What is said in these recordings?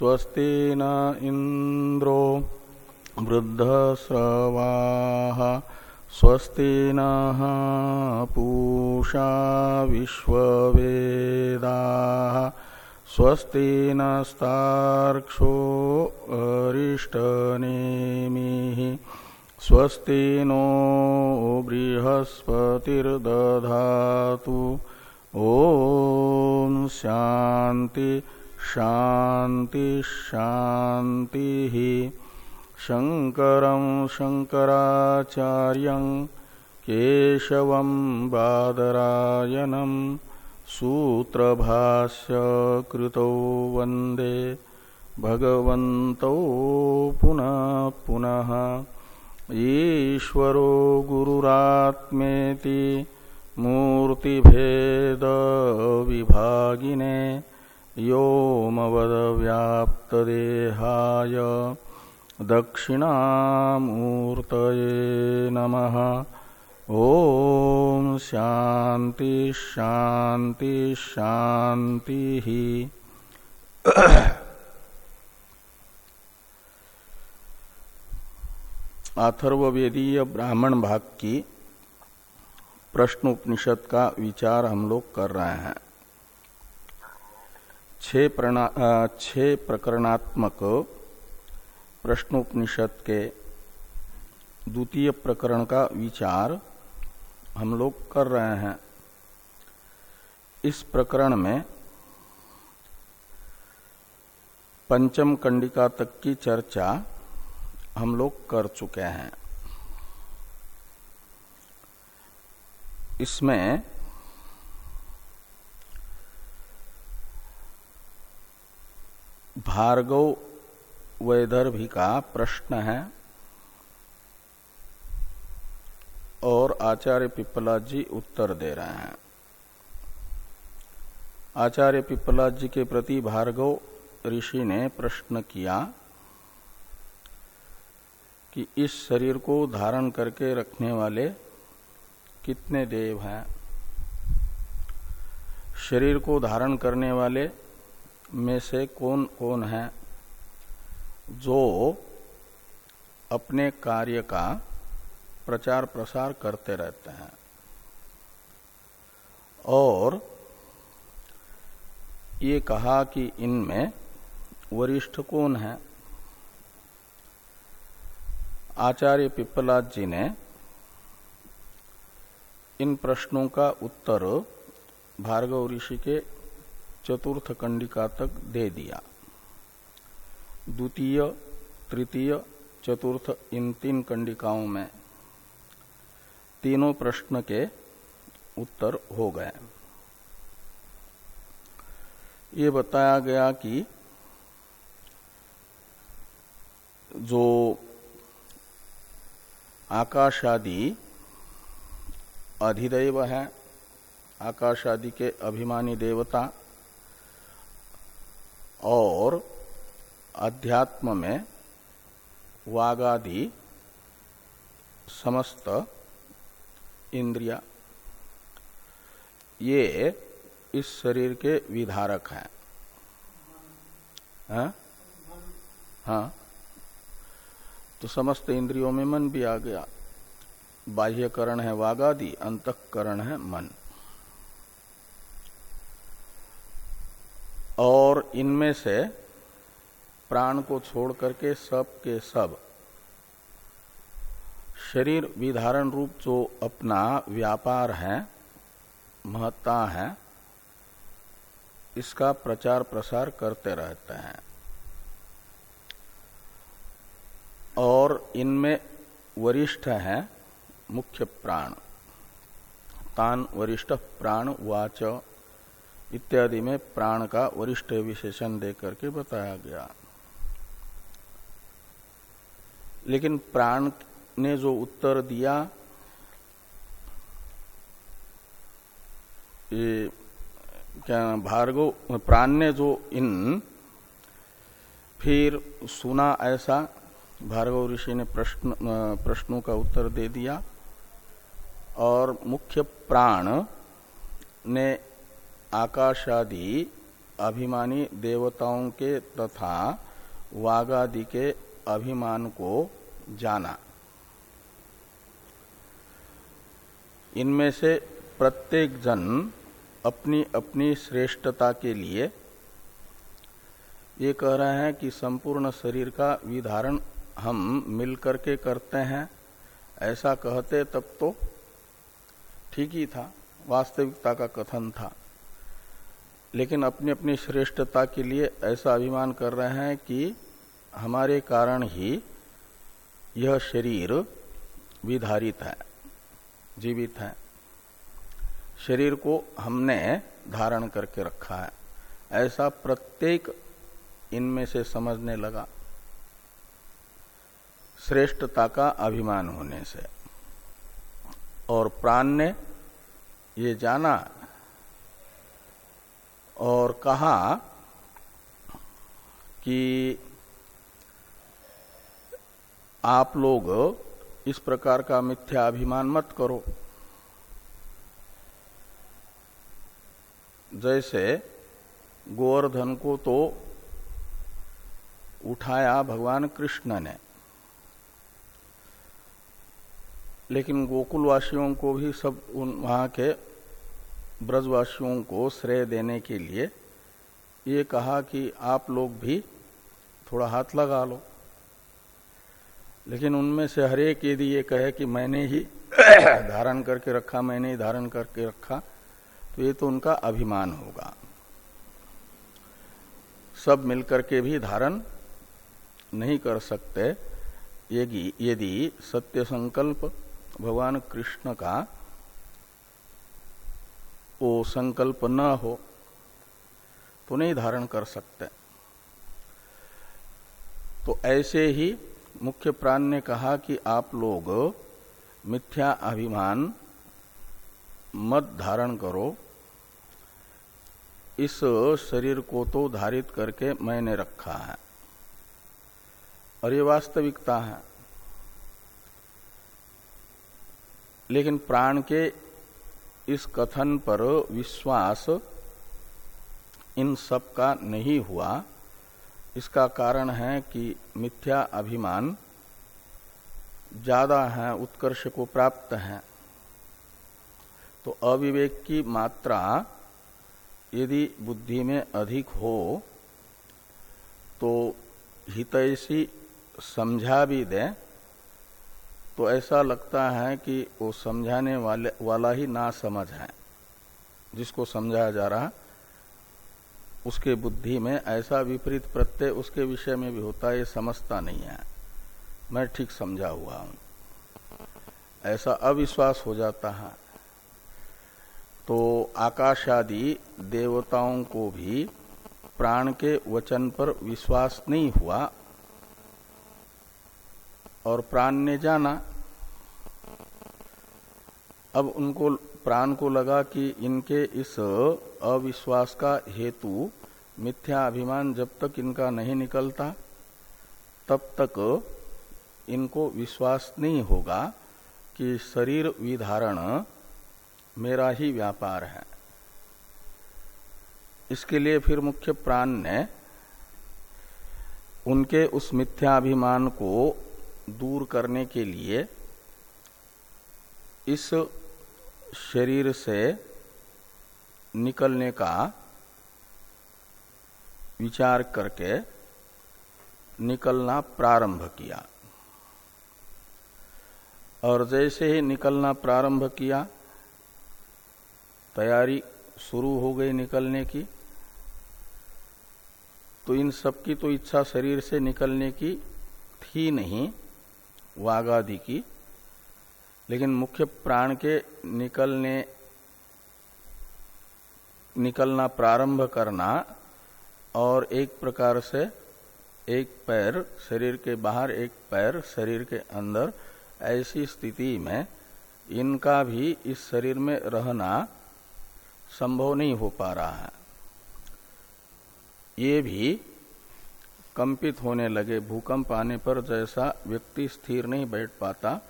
स्वस्ति न इन्द्रो वृद्धस्रवाः स्वस्ति नः पूषा विश्ववेदाः स्वस्ति नस्तार्क्षो अरिष्टनेमिः स्वस्ति नो बृहस्पतिर्दधातु। ॐ शान्ति। शान्ति शान्तिः शङ्करं शङ्कराचार्यं केशवं बादरायणम् सूत्रभाष्य कृतौ वंदे। भगवन्तौ पुनः पुनः। ईश्वरो गुरुरात्मेति मूर्तिभेदविभागिने दक्षिणामूर्तये नमः। ओम शांति शांति शांति ही अथर्वेदीय ब्राह्मण भाग की प्रश्नोपनिषद का विचार हम लोग कर रहे हैं। छह प्रकरणात्मक प्रश्नोपनिषद के द्वितीय प्रकरण का विचार हम लोग कर रहे हैं। इस प्रकरण में पंचम कंडिका तक की चर्चा हम लोग कर चुके हैं। इसमें भार्गव वैदर्भी का प्रश्न है और आचार्य पिपला जी उत्तर दे रहे हैं। आचार्य पिपला जी के प्रति भार्गव ऋषि ने प्रश्न किया कि इस शरीर को धारण करके रखने वाले कितने देव हैं? शरीर को धारण करने वाले में से कौन कौन है जो अपने कार्य का प्रचार प्रसार करते रहते हैं? और ये कहा कि इनमें वरिष्ठ कौन है? आचार्य पिपलाद जी ने इन प्रश्नों का उत्तर भार्गव ऋषि के चतुर्थ कंडिका तक दे दिया। द्वितीय, तृतीय, चतुर्थ, इन तीन कंडिकाओं में तीनों प्रश्न के उत्तर हो गए। ये बताया गया कि जो आकाशादि अधिदेव है, आकाशादि के अभिमानी देवता और अध्यात्म में वागादि समस्त इंद्रिया, ये इस शरीर के विधारक हैं। हाँ? हाँ। तो समस्त इंद्रियों में मन भी आ गया। बाह्यकरण है वागादि, अंतकरण है मन। और इनमें से प्राण को छोड़ करके सब के सब। शरीर विधारण रूप जो अपना व्यापार है, महत्ता है, इसका प्रचार प्रसार करते रहते हैं। और इनमें वरिष्ठ है मुख्य प्राण। तान वरिष्ठ प्राण वाच इत्यादि में प्राण का वरिष्ठ विशेषण देकर के बताया गया। लेकिन प्राण ने जो उत्तर दिया, ये क्या भार्गव, प्राण ने जो इन, फिर सुना ऐसा, भार्गव ऋषि ने प्रश्न, प्रश्नों का उत्तर दे दिया, और मुख्य प्राण ने आकाशादि अभिमानी देवताओं के तथा वागादि के अभिमान को जाना। इनमें से प्रत्येक जन अपनी अपनी श्रेष्ठता के लिए ये कह रहे हैं कि संपूर्ण शरीर का विधारण हम मिलकर के करते हैं। ऐसा कहते तब तो ठीक ही था, वास्तविकता का कथन था। लेकिन अपनी अपनी श्रेष्ठता के लिए ऐसा अभिमान कर रहे हैं कि हमारे कारण ही यह शरीर विधारित है, जीवित है। शरीर को हमने धारण करके रखा है। ऐसा प्रत्येक इनमें से समझने लगा। श्रेष्ठता का अभिमान होने से। और प्राण ने ये जाना और कहा कि आप लोग इस प्रकार का मिथ्या अभिमान मत करो। जैसे गोवर्धन को तो उठाया भगवान कृष्ण ने, लेकिन गोकुलवासियों को भी सब उन वहाँ के ब्रजवासियों को श्रेय देने के लिए ये कहा कि आप लोग भी थोड़ा हाथ लगा लो। लेकिन उनमें से हरेक यदि ये कहे कि मैंने ही धारण करके रखा, मैंने ही धारण करके रखा तो ये तो उनका अभिमान होगा। सब मिलकर के भी धारण नहीं कर सकते। यदि यदि सत्य संकल्प भगवान कृष्ण का वो संकल्प न हो तो नहीं धारण कर सकते। तो ऐसे ही मुख्य प्राण ने कहा कि आप लोग मिथ्या अभिमान मत धारण करो। इस शरीर को तो धारित करके मैंने रखा है, और ये वास्तविकता है। लेकिन प्राण के इस कथन पर विश्वास इन सब का नहीं हुआ। इसका कारण है कि मिथ्या अभिमान ज़्यादा है, उत्कर्ष को प्राप्त है। तो अविवेक की मात्रा यदि बुद्धि में अधिक हो तो हितैषी समझा भी दें। तो ऐसा लगता है कि वो समझाने वाले, वाला ही ना समझ है। जिसको समझाया जा रहा, उसके बुद्धि में ऐसा विपरीत प्रत्यय उसके विषय में भी होता है, ये समझता नहीं है। मैं ठीक समझा हुआ हूँ। ऐसा अविश्वास हो जाता है। तो आकाश आदि देवताओं को भी प्राण के वचन पर विश्वास नहीं हुआ, और प्राण ने जाना। अब उनको प्राण को लगा कि इनके इस अविश्वास का हेतु मिथ्या अभिमान जब तक इनका नहीं निकलता, तब तक इनको विश्वास नहीं होगा कि शरीर विधारण मेरा ही व्यापार है। इसके लिए फिर मुख्य प्राण ने उनके उस मिथ्याभिमान को दूर करने के लिए इस शरीर से निकलने का विचार करके निकलना प्रारंभ किया। और जैसे ही निकलना प्रारंभ किया, तैयारी शुरू हो गई निकलने की। तो इन सब की तो इच्छा शरीर से निकलने की थी नहीं वागादि की। लेकिन मुख्य प्राण के निकलने, निकलना प्रारंभ करना और एक प्रकार से एक पैर शरीर के बाहर, एक पैर शरीर के अंदर, ऐसी स्थिति में इनका भी इस शरीर में रहना संभव नहीं हो पा रहा है। ये भी कंपित होने लगे। भूकंप आने पर जैसा व्यक्ति स्थिर नहीं बैठ पाता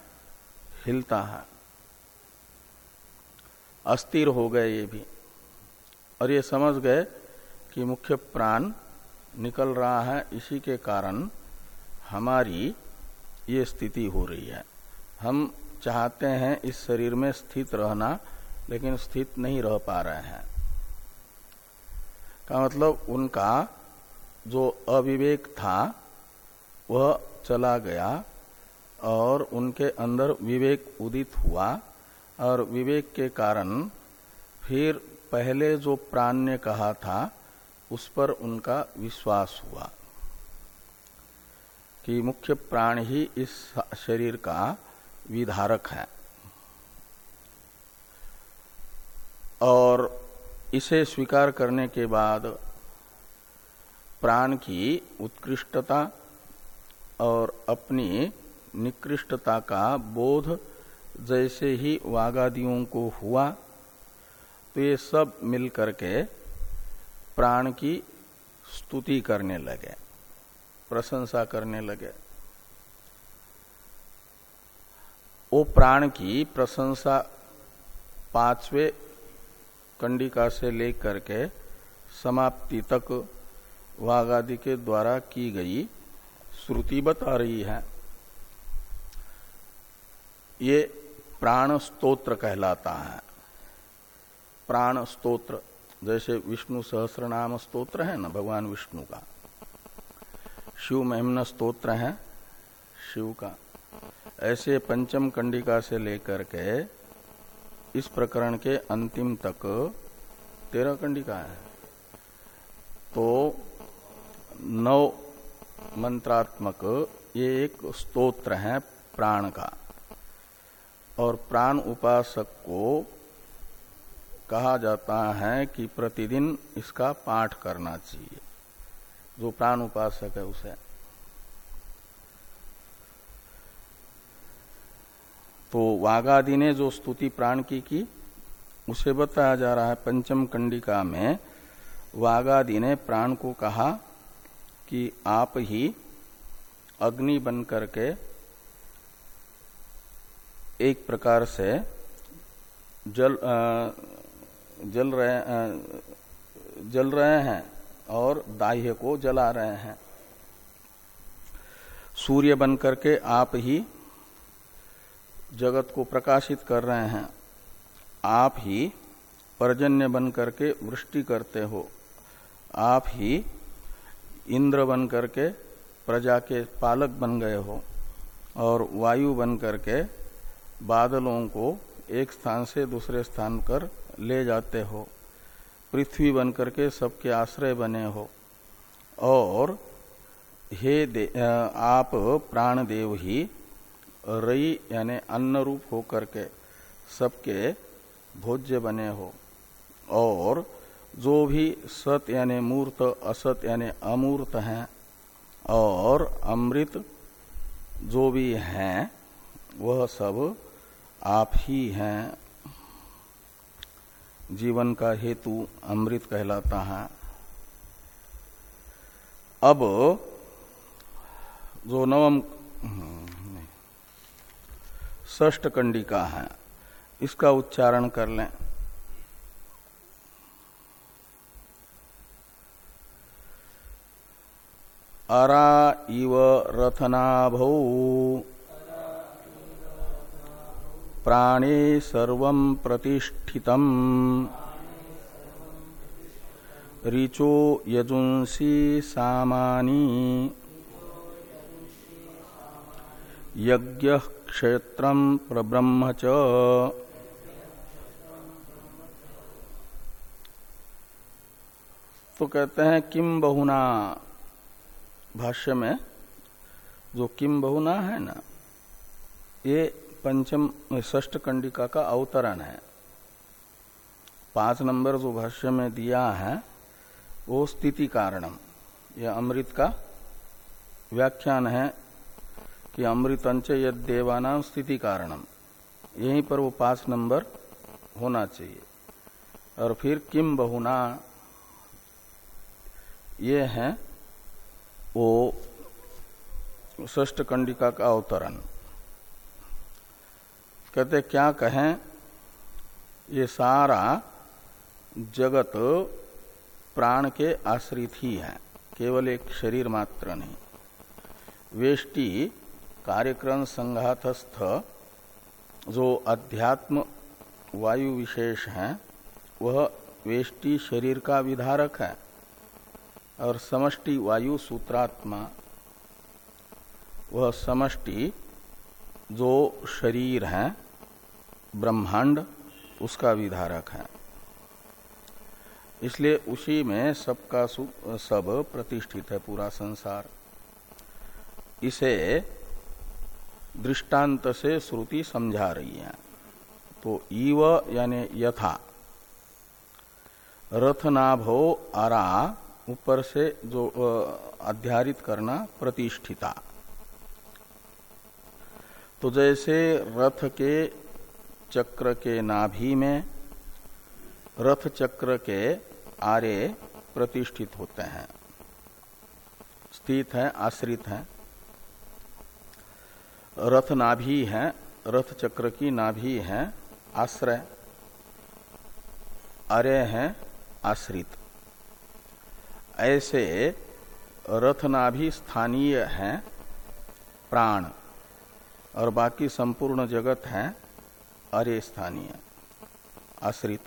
हिलता है। अस्थिर हो गए ये भी। और ये समझ गए कि मुख्य प्राण निकल रहा है, इसी के कारण हमारी ये स्थिति हो रही है। हम चाहते हैं इस शरीर में स्थित रहना, लेकिन स्थित नहीं रह पा रहे हैं। का मतलब उनका जो अविवेक था, वह चला गया और उनके अंदर विवेक उदित हुआ। और विवेक के कारण फिर पहले जो प्राण ने कहा था, उस पर उनका विश्वास हुआ कि मुख्य प्राण ही इस शरीर का विधारक है। और इसे स्वीकार करने के बाद प्राण की उत्कृष्टता और अपनी निकृष्टता का बोध जैसे ही वागादियों को हुआ तो ये सब मिल करके प्राण की स्तुति करने लगे, प्रशंसा करने लगे। वो प्राण की प्रशंसा पांचवे कंडिका से लेकर के समाप्ति तक वाघादि के द्वारा की गई श्रुति बता रही है। ये प्राण स्तोत्र कहलाता है। प्राण स्तोत्र जैसे विष्णु सहस्र नाम स्तोत्र है ना, भगवान विष्णु का। शिव महिमन स्तोत्र है, शिव का। ऐसे पंचम कंडिका से लेकर के इस प्रकरण के अंतिम तक तेरह कंडिका है। तो नौ मंत्रात्मक, ये एक स्तोत्र है प्राण का। और प्राण उपासक को कहा जाता है कि प्रतिदिन इसका पाठ करना चाहिए। जो प्राण उपासक है उसे। तो वागादि ने जो स्तुति प्राण की की, उसे बताया जा रहा है पंचम कंडिका में, वागादि ने प्राण को कहा कि आप ही अग्नि बन करके एक प्रकार से जल जल रहे जल रहे हैं और दाह्य को जला रहे हैं। सूर्य बन करके आप ही जगत को प्रकाशित कर रहे हैं। आप ही पर्जन्य बन करके वृष्टि करते हो। आप ही इंद्र बन करके प्रजा के पालक बन गए हो। और वायु बन करके बादलों को एक स्थान से दूसरे स्थान पर ले जाते हो। पृथ्वी बन करके सबके आश्रय बने हो। और हे दे, आप प्राण देव ही रई यानी अन्न रूप होकर के सबके भोज्य बने हो। और जो भी सत यानी मूर्त असत यानी अमूर्त हैं और अमृत जो भी हैं वह सब आप ही हैं। जीवन का हेतु अमृत कहलाता है। अब जो नवम ष्ट कंडिका है, इसका उच्चारण कर लें। अरा इव रथनाभौ प्राणे सर्व प्रतिष्ठितम्। ऋचो यजुंसी सामानी। यज्ञ क्षेत्र प्रब्रह्म च। तो कहते हैं किम बहुना भाष्य में, जो किम बहुना है ना, ये पंचम ष्ट कंडिका का अवतरण है। पाँच नंबर जो भाष्य में दिया है, वो स्थिति कारणम। यह अमृत का व्याख्यान है कि अमृतंच यद देवानाम स्थिति कारणम। यहीं पर वो पाँच नंबर होना चाहिए। और फिर किम बहुना, ये है वो ष्ट कंडिका का अवतरण। कहते, क्या कहें? ये सारा जगत प्राण के आश्रित ही है, केवल एक शरीर मात्र नहीं। वेष्टि कार्यक्रम संघातस्थ जो अध्यात्म वायु विशेष है, वह वेष्टि शरीर का विधारक है और समष्टि वायु सूत्रात्मा। वह समष्टि जो शरीर है, ब्रह्मांड, उसका विधारक है। इसलिए उसी में सबका सब प्रतिष्ठित है पूरा संसार। इसे दृष्टांत से श्रुति समझा रही है। तो ईव यानी यथा, रथनाभो आरा, ऊपर से जो अध्यारित करना प्रतिष्ठिता। तो जैसे रथ के चक्र के नाभि में रथ चक्र के आरे प्रतिष्ठित होते हैं। स्थित है, आश्रित हैं। रथ नाभि है, रथ चक्र की नाभि है, आश्रय। अरे है, आश्रित। ऐसे रथनाभि स्थानीय है, प्राण। और बाकी संपूर्ण जगत है अरे स्थानीय, आश्रित।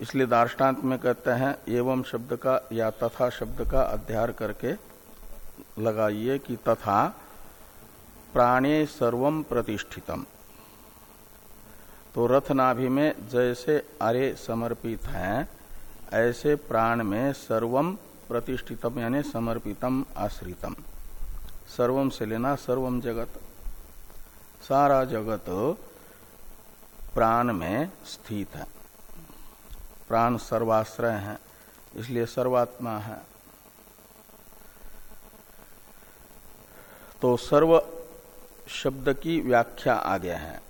इसलिए दार्ष्टान्त में कहते हैं, एवं शब्द का या तथा शब्द का अध्यार करके लगाइए कि तथा प्राणे सर्वम प्रतिष्ठितम। तो रथनाभि में जैसे अरे समर्पित हैं, ऐसे प्राण में सर्वम प्रतिष्ठितम, यानी समर्पितम, आश्रितम। सर्वम से लेना सर्वम जगत। सारा जगत प्राण में स्थित है। प्राण सर्वाश्रय है, इसलिए सर्वात्मा है। तो सर्व शब्द की व्याख्या आगे है।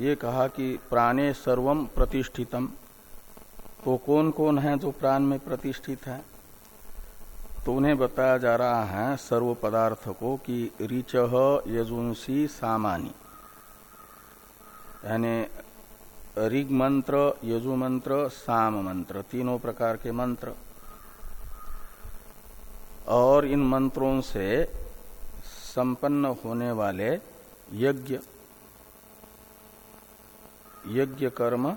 ये कहा कि प्राणे सर्वम प्रतिष्ठितम। तो कौन कौन है जो प्राण में प्रतिष्ठित है? तो उन्हें बताया जा रहा है सर्व पदार्थ को कि ऋच यजुंसी सामानी। यानी ऋग मंत्र यजु मंत्र साम मंत्र तीनों प्रकार के मंत्र। और इन मंत्रों से संपन्न होने वाले यज्ञ यज्ञ कर्म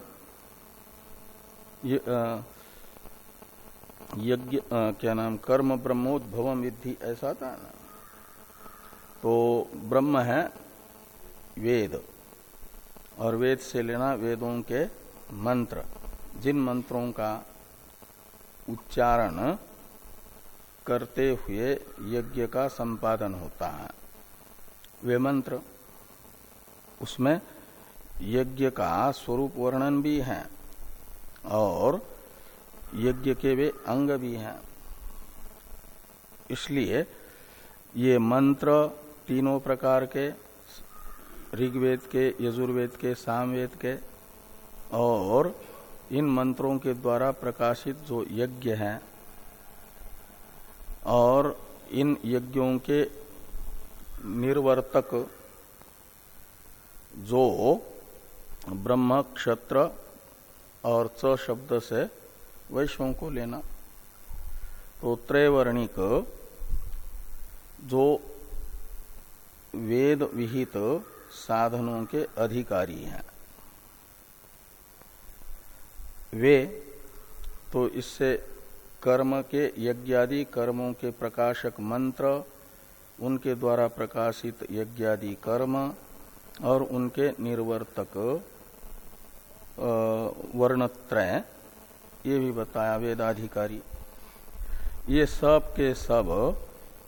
यज्ञ क्या नाम, कर्म ब्रह्मोद्भव विधि ऐसा था ना। तो ब्रह्म है वेद, और वेद से लेना वेदों के मंत्र। जिन मंत्रों का उच्चारण करते हुए यज्ञ का संपादन होता है, वे मंत्र, उसमें यज्ञ का स्वरूप वर्णन भी है, और यज्ञ के वे अंग भी हैं। इसलिए ये मंत्र तीनों प्रकार के, ऋग्वेद के, यजुर्वेद के, सामवेद के और इन मंत्रों के द्वारा प्रकाशित जो यज्ञ हैं और इन यज्ञों के निर्वर्तक जो ब्रह्म क्षत्र और च शब्द से वैश्वों को लेना। तो त्रैवर्णिक, जो वेद विहित साधनों के अधिकारी हैं। वे तो इससे कर्म के यज्ञादि, कर्मों के प्रकाशक मंत्र, उनके द्वारा प्रकाशित यज्ञादि कर्म और उनके निर्वर्तक वर्णत्रय ये भी बताया वेदाधिकारी। ये सब के सब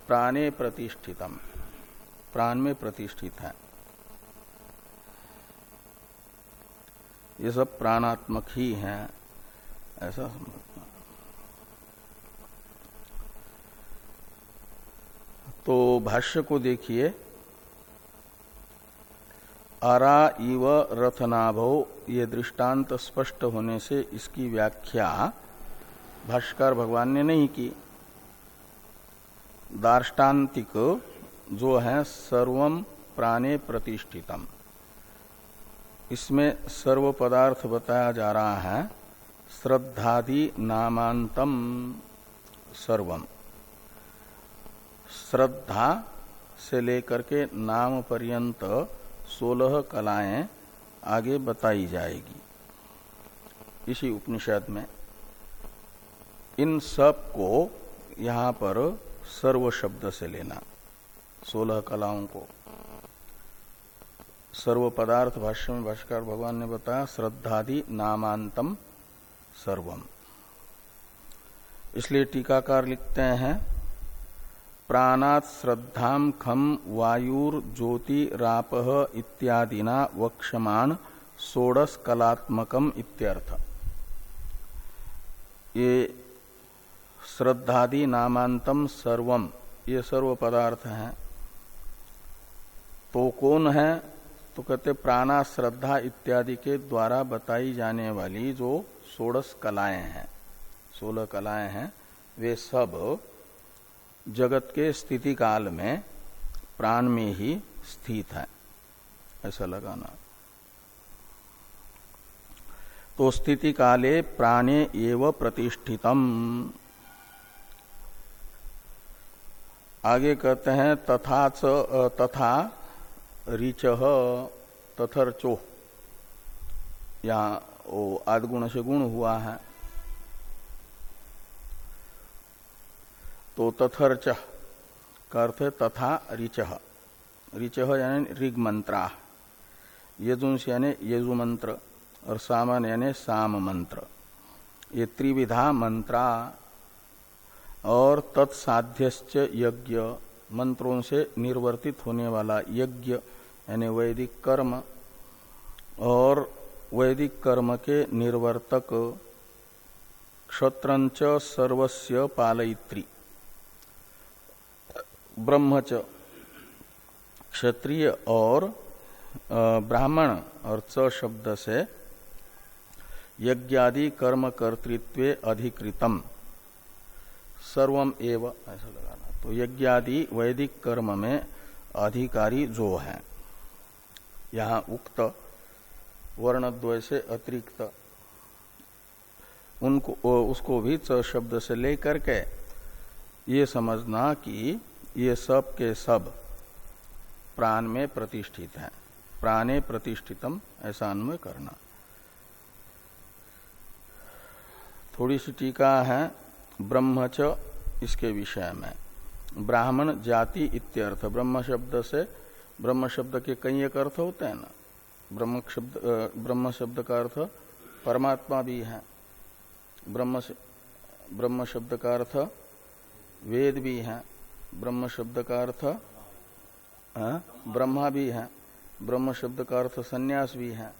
प्राणे प्रतिष्ठितम। प्राण में प्रतिष्ठित है। ये सब प्राणात्मक ही हैं। ऐसा समझना तो भाष्य को देखिए। अरा इव रथनाभव ये दृष्टांत स्पष्ट होने से इसकी व्याख्या भाष्कर भगवान ने नहीं की। दार्ष्टान्तिक, जो है सर्वम प्राणे प्रतिष्ठितम। इसमें सर्व पदार्थ बताया जा रहा है, श्रद्धादि नामांतम, सर्वम। श्रद्धा से लेकर के नाम पर्यंत सोलह कलाएँ आगे बताई जाएगी। इसी उपनिषद में, इन सबको यहाँ पर सर्व शब्द से लेना, सोलह कलाओं को। सर्व पदार्थ भाष्य में भाष्कर भगवान ने बताया, श्रद्धादि नामांतम सर्वम। इसलिए टीकाकार लिखते हैं प्राणात श्रद्धा खम वायुर ज्योति राप इत्यादिना वक्षमाण षोडश कलात्मकम इत्यर्थ। ये श्रद्धादि नामांतम सर्वम ये सर्व पदार्थ हैं तो कौन है? तो कहते प्राणा श्रद्धा इत्यादि के द्वारा बताई जाने वाली जो षोड़श कलाएँ हैं, सोलह कलाएँ हैं, वे सब जगत के स्थिति काल में प्राण में ही स्थित है। ऐसा लगाना। तो स्थिति काले प्राणे एव प्रतिष्ठितम। आगे कहते हैं, तथा च तथा ऋच, तथर्चो। यहाँ आदगुण से गुण हुआ है। तो तथर्च का अर्थ तथा ऋच। ऋच यानी ऋग मंत्रा यजुंस यानी यजु मंत्र और सामन यानी साम मंत्र ये त्रिविधा मंत्रा और तत्साध्यश्च यज्ञ मंत्रों से निर्वर्तित होने वाला यज्ञ यानी वैदिक कर्म और वैदिक कर्म के निर्वर्तक क्षत्रंच सर्वस्य पालयित्री। ब्रह्मच क्षत्रिय और ब्राह्मण और च शब्द से यज्ञादि कर्म कर्तृत्व अधिकृतम। सर्वम एव, ऐसा लगाना। तो यज्ञादि वैदिक कर्म में अधिकारी जो है, यहाँ उक्त वर्णद्वय से अतिरिक्त, उनको, उसको भी च शब्द से लेकर के ये समझना कि ये सब के सब प्राण में प्रतिष्ठित है। प्राणे प्रतिष्ठितम, ऐसा अन्वय करना। थोड़ी सी टीका है ब्रह्मच इसके विषय में। ब्राह्मण जाति इत्यर्थ, ब्रह्म शब्द से ब्रह्म शब्द के कई एक अर्थ होते हैं ना। ब्रह्म शब्द ब्रह्म शब्द का अर्थ परमात्मा भी है। ब्रह्म ब्रह्म शब्द का अर्थ वेद भी है। ब्रह्म शब्द का अर्थ ब्रह्मा भी है ब्रह्म शब्द का अर्थ संन्यास भी है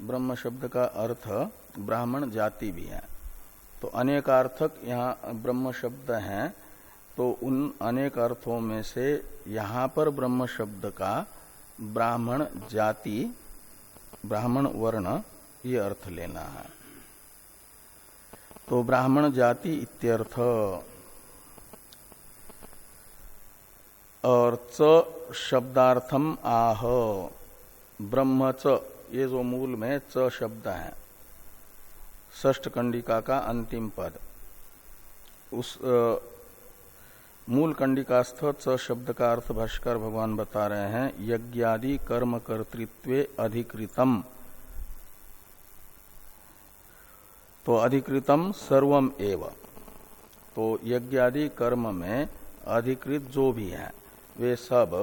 ब्रह्म शब्द का अर्थ ब्राह्मण जाति भी है। तो अनेक अर्थक यहाँ ब्रह्म शब्द हैं तो उन अनेक अर्थों में से यहाँ पर ब्रह्म शब्द का ब्राह्मण जाति, ब्राह्मण वर्ण, ये अर्थ लेना है। तो ब्राह्मण जाति इत्यर्थ और च शब्दार्थम आह। ब्रह्म च ये जो मूल में च शब्द है ष्ठ कंडिका का अंतिम पद। उस आ, मूल कंडिकास्थ च शब्द का अर्थ भाष्कर भगवान बता रहे हैं यज्ञादि कर्म कर्तृत्व अधिकृतम। तो अधिकृतम सर्वम एव। तो यज्ञादि कर्म में अधिकृत जो भी है वे सब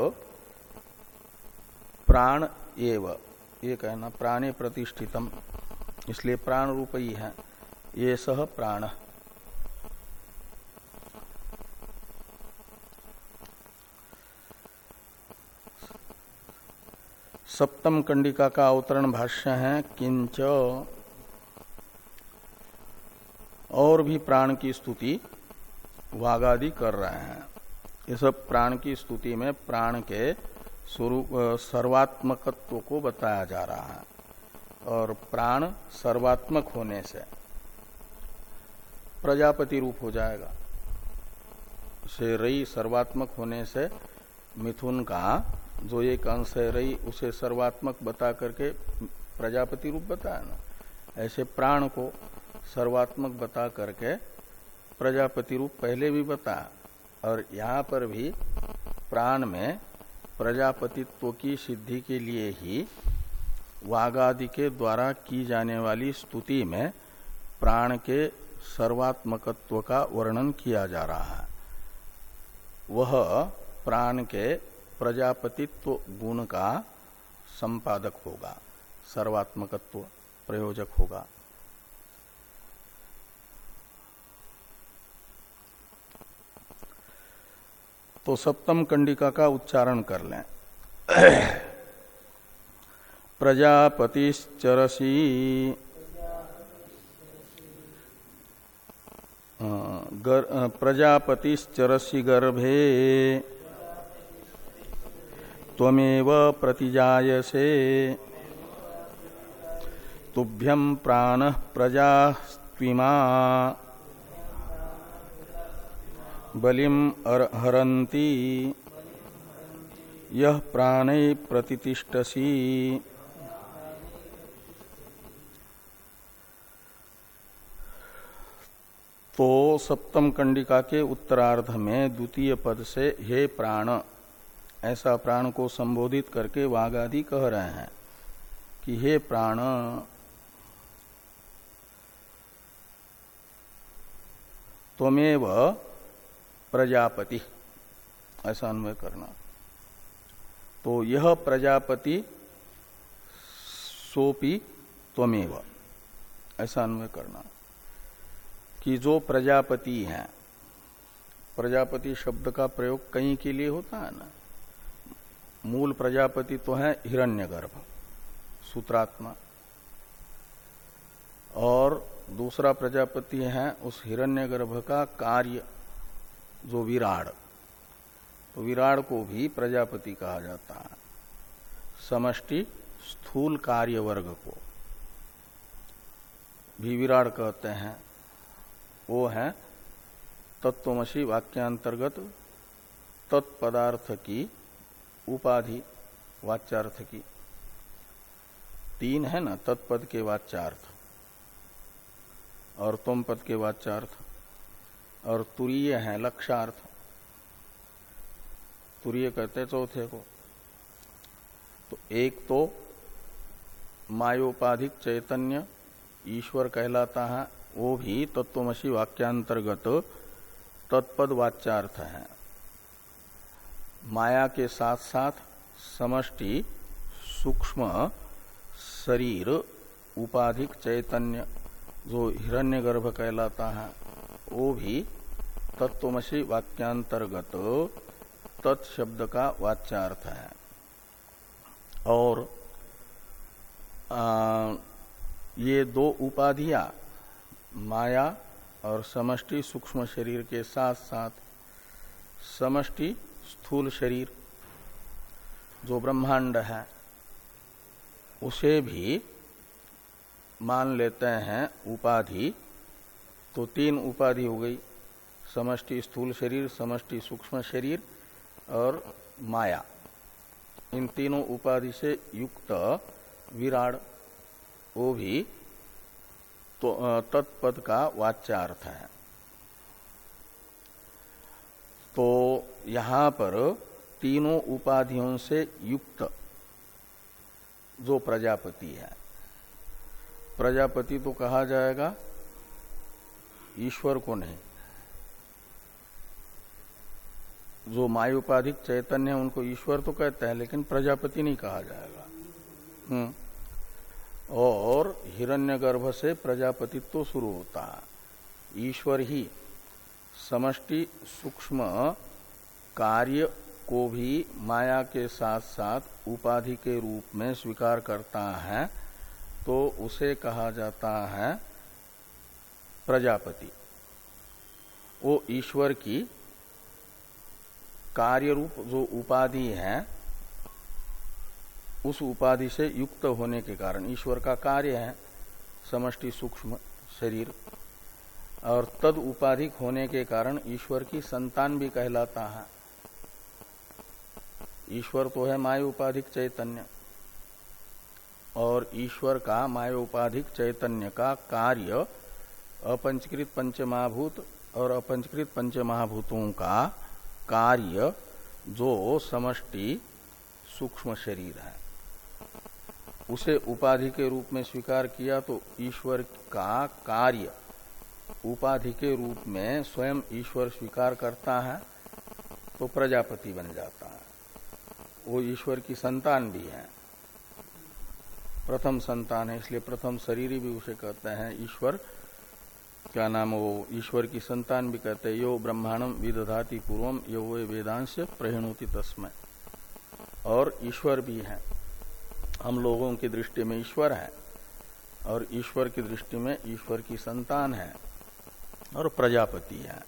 प्राण एव, ये कहना प्राणे प्रतिष्ठितम, इसलिए प्राण रूप ही है, ये सह प्राण। सप्तम कंडिका का अवतरण भाष्य है, किंच और भी प्राण की स्तुति वागादि कर रहे हैं। ये सब प्राण की स्तुति में प्राण के स्वरूप सर्वात्मकत्व को बताया जा रहा है। और प्राण सर्वात्मक होने से प्रजापति रूप हो जाएगा। से रई सर्वात्मक होने से मिथुन का जो एक अंश है रई, उसे सर्वात्मक बता करके प्रजापति रूप बताया ना। ऐसे प्राण को सर्वात्मक बता करके प्रजापति रूप पहले भी बताया और यहाँ पर भी प्राण में प्रजापतित्व की सिद्धि के लिए ही वागादि के द्वारा की जाने वाली स्तुति में प्राण के सर्वात्मकत्व का वर्णन किया जा रहा है। वह प्राण के प्रजापतित्व गुण का संपादक होगा, सर्वात्मकत्व प्रयोजक होगा। तो सप्तम कंडिका का उच्चारण कर लें। प्रजापतिश्चरसी। प्रजापतिश्चरसी गर्भे। त्वमेव प्रतिजायसे। तुभ्यं प्राण प्रजास्त्विमा। बलिम हरन्ति यह प्राण प्रतिष्ठसी तो सप्तम कंडिका के उत्तरार्ध में द्वितीय पद से, हे प्राण ऐसा प्राण को संबोधित करके वाघ कह रहे हैं कि, हे प्राण, त्वमेव प्रजापति। ऐसा अन्वय करना। तो यह प्रजापति सोपी त्वमेव। ऐसा अन्वय करना। कि जो प्रजापति है, प्रजापति शब्द का प्रयोग कहीं के लिए होता है ना? मूल प्रजापति तो है हिरण्यगर्भ, सूत्रात्मा। और दूसरा प्रजापति है उस हिरण्यगर्भ का कार्य जो विराड तो विराड को भी प्रजापति कहा जाता है। समष्टि स्थूल कार्य वर्ग को भी विराड कहते हैं। वो है तत्वमसी वाक्यांतर्गत तत्पदार्थ की उपाधि, वाच्यार्थ की। तीन है ना, तत्पद के वाच्यार्थ और तुम पद के वाच्यार्थ। और तुरीय है, लक्षार्थ। तुरीय कहते चौथे को। तो एक तो मायोपाधिक चैतन्य ईश्वर कहलाता है, वो भी तत्वमसी वाक्यांतर्गत तत्पद वाच्यार्थ है। माया के साथ साथ समष्टि, सूक्ष्म शरीर, उपाधिक चैतन्य, जो हिरण्यगर्भ कहलाता है। वो भी तत्वमसी वाक्यांतर्गत तत्शब्द का वाच्यार्थ है। और आ, ये दो उपाधियाँ माया और समष्टि सूक्ष्म शरीर के साथ साथ समष्टि स्थूल शरीर जो ब्रह्मांड है उसे भी मान लेते हैं उपाधि तो तीन उपाधि हो गई, समष्टि स्थूल शरीर, समष्टि सूक्ष्म शरीर और माया। इन तीनों उपाधि से युक्त विराड वो भी तो तत्पद का वाच्यार्थ है। तो यहाँ पर तीनों उपाधियों से युक्त जो प्रजापति है। प्रजापति तो कहा जाएगा ईश्वर को नहीं। जो मायुपाधिक चैतन्य उनको ईश्वर तो कहते हैं, लेकिन प्रजापति नहीं कहा जाएगा। हम्म। और हिरण्यगर्भ से प्रजापतित्व तो शुरू होता है। ईश्वर ही समष्टि सूक्ष्म कार्य को भी माया के साथ साथ उपाधि के रूप में स्वीकार करता है तो उसे कहा जाता है प्रजापति। वो ईश्वर की कार्य रूप जो उपाधि है, उस उपाधि से युक्त होने के कारण ईश्वर का कार्य है, समष्टि सूक्ष्म शरीर। और तद उपाधिक होने के कारण ईश्वर की संतान भी कहलाता है। ईश्वर तो है माय उपाधिक चैतन्य। और ईश्वर का माय उपाधिक चैतन्य का कार्य अपंचकृत पंचमहाभूत और अपंचकृत पंचमहाभूतों का कार्य जो समष्टि सूक्ष्म शरीर है। उसे उपाधि के रूप में स्वीकार किया तो ईश्वर का कार्य उपाधि के रूप में स्वयं ईश्वर स्वीकार करता है तो प्रजापति बन जाता है। वो ईश्वर की संतान भी है। प्रथम संतान है, इसलिए प्रथम शरीर भी उसे कहते हैं ईश्वर। क्या नाम वो? ईश्वर की संतान भी कहते हैं, यो ब्रह्मांडम विदधाति पूर्वम, यो वे वेदांश प्रहिणोति तस्मय और ईश्वर भी है। हम लोगों की दृष्टि में ईश्वर है, और ईश्वर की दृष्टि में ईश्वर की संतान है, और प्रजापति है।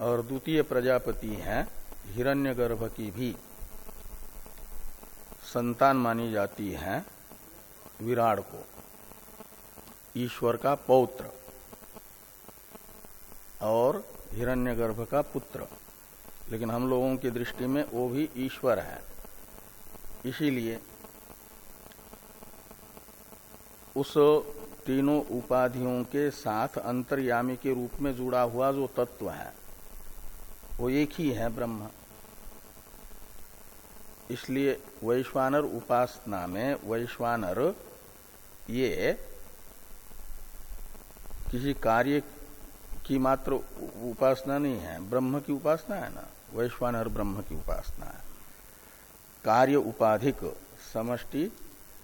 और द्वितीय प्रजापति है, हिरण्यगर्भ की भी संतान मानी जाती है, विराट को, ईश्वर का पौत्र। और हिरण्यगर्भ का पुत्र। लेकिन हम लोगों की दृष्टि में वो भी ईश्वर है। इसीलिए उस तीनों उपाधियों के साथ अंतर्यामी के रूप में जुड़ा हुआ जो तत्व है, वो एक ही है ब्रह्म। इसलिए वैश्वानर उपासना में वैश्वानर ये किसी कार्य की मात्र उपासना नहीं है, ब्रह्म की उपासना है ना? वैश्वानर ब्रह्म की उपासना है। कार्य उपाधिक समष्टि,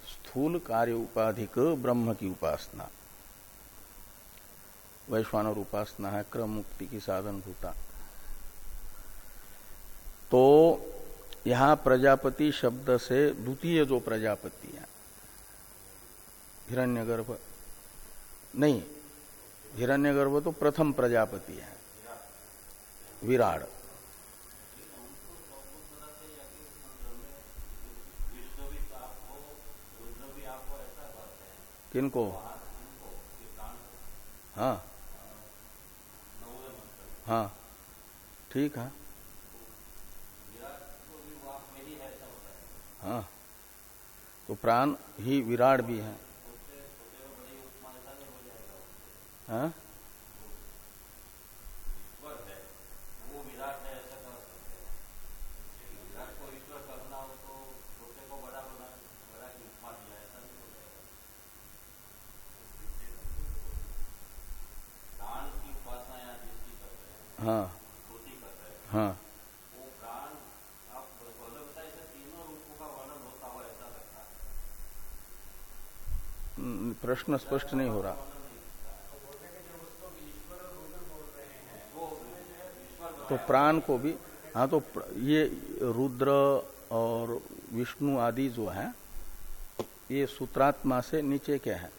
स्थूल कार्य उपाधिक ब्रह्म की उपासना। वैश्वानर उपासना है, क्रम मुक्ति की साधन भूता। तो यहाँ प्रजापति शब्द से द्वितीय जो प्रजापति है, हिरण्यगर्भ, नहीं हिरण्यगर्भ तो प्रथम प्रजापति है। विराट। किनको? हाँ। हाँ। ठीक है। हाँ। तो प्राण ही विराट भी है। हाँ? हाँ। हाँ। प्रश्न स्पष्ट नहीं हो रहा। तो प्राण को भी हाँ तो ये रुद्र और विष्णु आदि जो है, ये सूत्रात्मा से नीचे क्या है?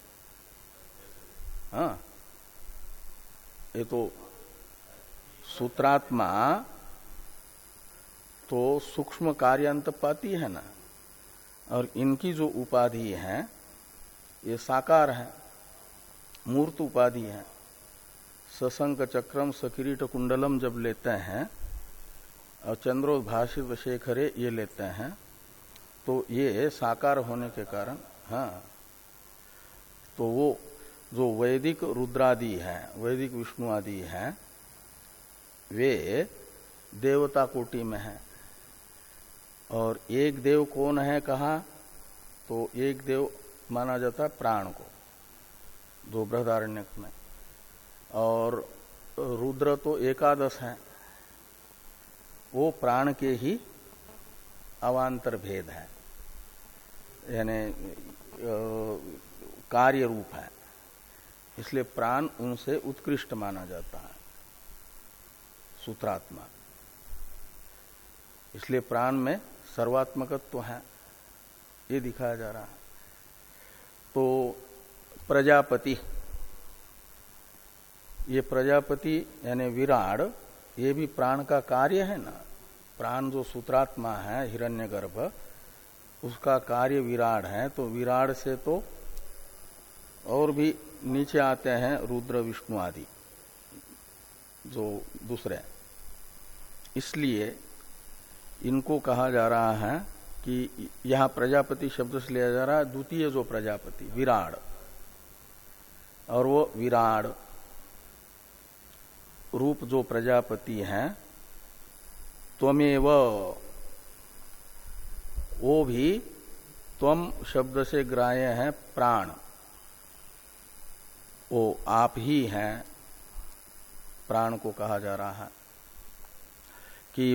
हाँ ये तो सूत्रात्मा तो सूक्ष्म कार्यांत पाती है ना, और इनकी जो उपाधि है, ये साकार है, मूर्त उपाधि है। सशंक चक्रम सकिरीट कुंडलम जब लेते हैं, और चंद्रोभाषित शेखरे ये लेते हैं तो ये साकार होने के कारण हाँ तो वो जो वैदिक रुद्रादि है, वैदिक विष्णु आदि है, वे देवता कोटि में है। और एक देव कौन है कहा तो एक देव माना जाता है प्राण को, दो बृहदारण्य में। और रुद्र तो एकादश है, वो प्राण के ही अवान्तर भेद है, यानी कार्य रूप है। इसलिए प्राण उनसे उत्कृष्ट माना जाता है, सूत्रात्मा। इसलिए प्राण में सर्वात्मकत्व तो है, ये दिखाया जा रहा है। तो प्रजापति ये प्रजापति यानी विराड ये भी प्राण का कार्य है ना? प्राण जो सूत्रात्मा है, हिरण्यगर्भ, उसका कार्य विराड है तो विराड से तो और भी नीचे आते हैं रुद्र, विष्णु आदि, जो दूसरे। इसलिए इनको कहा जा रहा है कि यहाँ प्रजापति शब्द से लिया जा रहा है, द्वितीय जो प्रजापति विराड और वो विराड रूप जो प्रजापति हैं, त्वमेव वो भी त्वम शब्द से ग्राह्य है प्राण। वो आप ही हैं, प्राण को कहा जा रहा है कि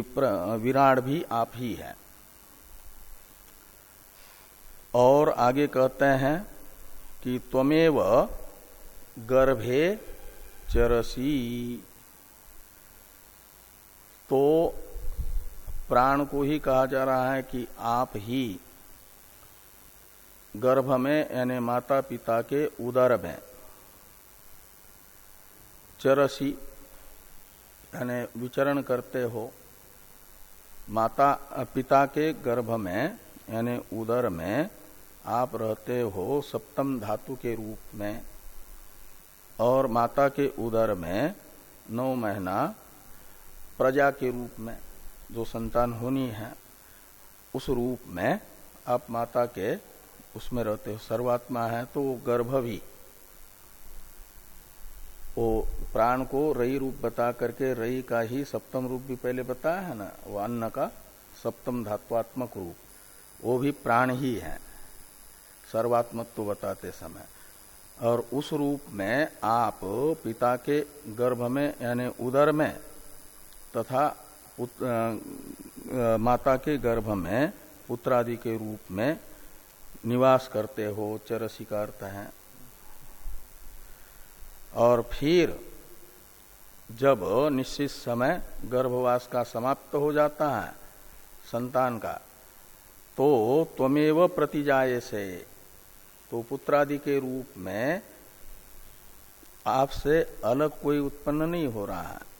विराट भी आप ही है। और आगे कहते हैं कि त्वमेव गर्भे चरसी। तो प्राण को ही कहा जा रहा है कि आप ही गर्भ में, यानी माता पिता के उदर में चरसी, यानी विचरण करते हो, माता, पिता के गर्भ में, यानी उदर में आप रहते हो सप्तम धातु के रूप में, और माता के उदर में नौ महीना प्रजा के रूप में जो संतान होनी है, उस रूप में आप माता के उसमें रहते हो। सर्वात्मा है तो गर्भ भी। वो प्राण को रई रूप बता करके रई का ही सप्तम रूप भी पहले बताया है ना, वो अन्न का सप्तम धात्वात्मक रूप। वो भी प्राण ही है, सर्वात्मत्व बताते समय। और उस रूप में आप पिता के गर्भ में, यानी उदर में तथा उत, आ, माता के गर्भ में पुत्रादि के रूप में निवास करते हो चरसी का अर्थ है। और फिर जब निश्चित समय गर्भवास का समाप्त हो जाता है संतान का तो त्वमेव प्रतिजाए से तो पुत्रादि के रूप में आपसे अलग कोई उत्पन्न नहीं हो रहा है।